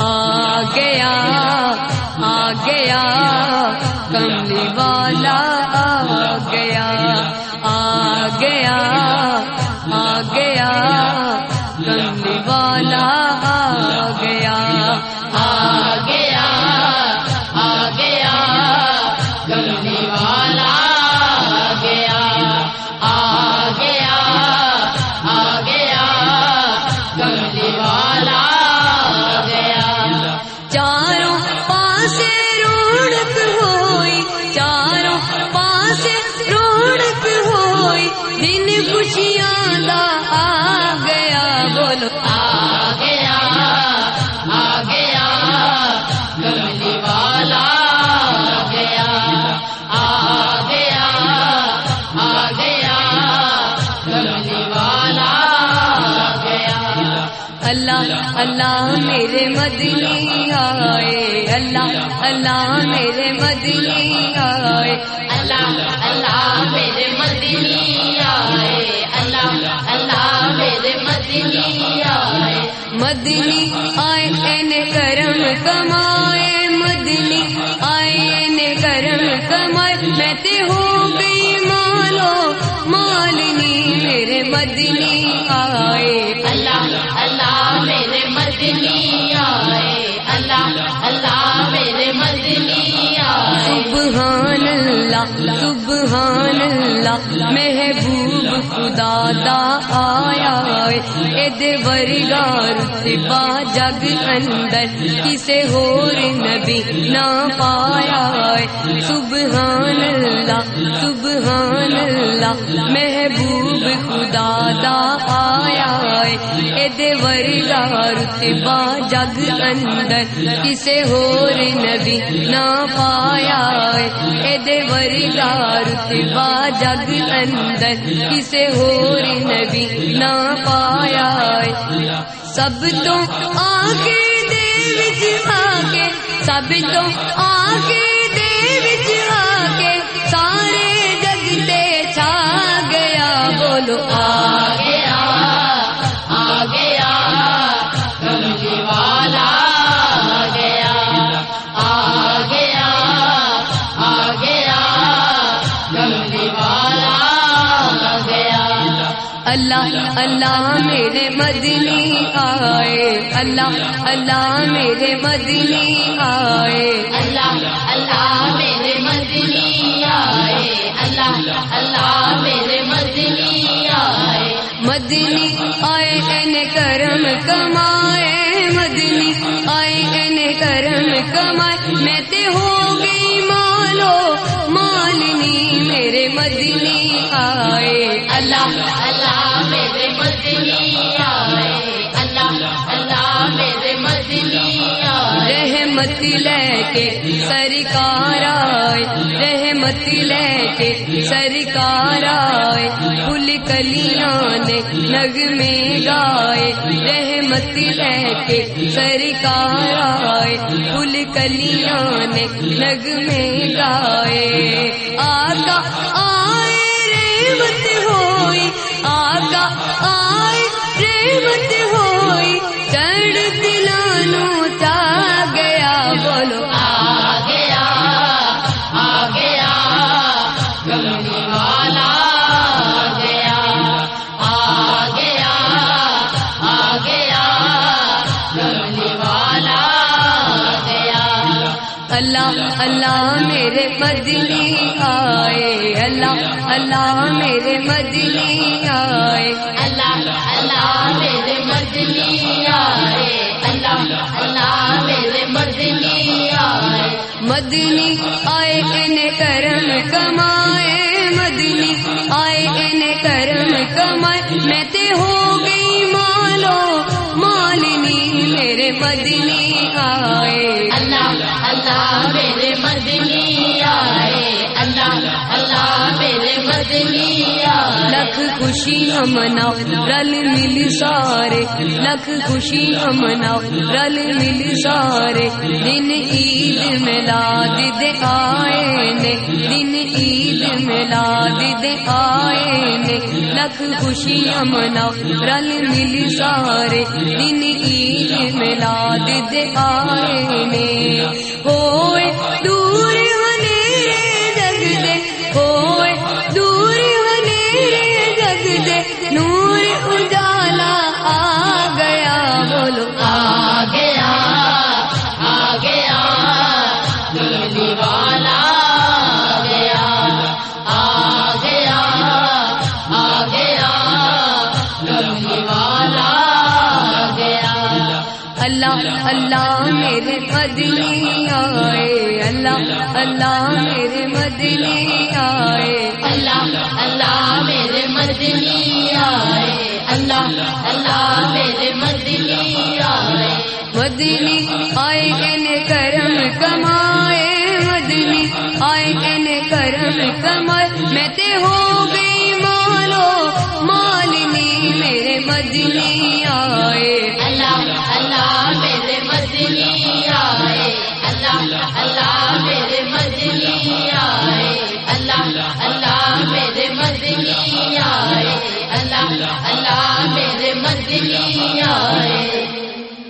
آ گیا آ گیا کملی والا آ گیا آ گیا آ گیا بولو آ گیا آ گیا کملی والا آ گیا آ گیا آ گیا کملی والا آ گیا۔ اللہ اللہ میرے مدنی آئے، اللہ اللہ میرے مدنی آئے۔ اللہ مدنی آئے کرم کمائے مدنی آئے کرم کمائے میں تے ہو گئی مالو مالنی میرے مدنی آئے اللہ اللہ میرے مدنی آئے اللہ اللہ میرے مدنی آئے سبحان اللہ سبحان اللہ محبوب خدا دا آیا اے ورگا جگ اندر کسے ہور نبی نہ پایا سبحان اللہ سبحان اللہ، محبوب خدا دا آیا اے ورگا رتبا جگ اندر، کسے ہور نبی نہ پایا اے ورگا رتبا جگ اندر، کسے ہور نبی نہ پایا سب تو آگے دے وچ آگے، سب تو اللہ اللہ میرے مدنی آئے، اللہ اللہ میرے مدنی آئے، اللہ اللہ میرے مدنی آئے، اللہ اللہ میرے مدنی آئے مدنی آئے ان کرم کمائے، مدنی آئے ان کرم کمائے، میں تے ہو گئی مالو مالنی میرے مدنی آئے، اللہ رحمت لے کے سرکار آئے رحمت لے کے سرکار آئے، پھول کلیاں نے نگ میں گائے رحمت لے کے سرکار آئے، پھول کلیاں نے نگ میں گائے۔ آقا اللہ اللہ میرے مدنی آئے۔ اللہ اللہ میرے مدنی آئے۔ اللہ اللہ میرے مدنی آئے۔ اللہ اللہ میرے مدنی آئے۔ مدنی آئے ان کرم کمائے۔ مدنی آئے ان کرم کمائے۔ میں تے ہو گئی مالو مالنی میرے مدنی آئے۔ لکھ خوشیاں مناؤ رل مل سارے۔ لکھ خوشیاں مناؤ رل مل سارے۔ دن عید میلاد دے آئے نے، دن عید میلاد دے آئے نے۔ لکھ خوشیاں مناؤ رل مل سارے۔ دن عید میلاد دد آئے نے۔ ہوئے اللہ اللہ میرے مدنی آئے، اللہ اللہ میرے مدنی آئے، اللہ اللہ میرے مدنی آئے، اللہ اللہ میرے مدنی آئے مدنی آئے ان کرم کمائے، مدنی آئے ان کرم کمائے، میں تے ہو گئی مالو مالنی میرے مدنی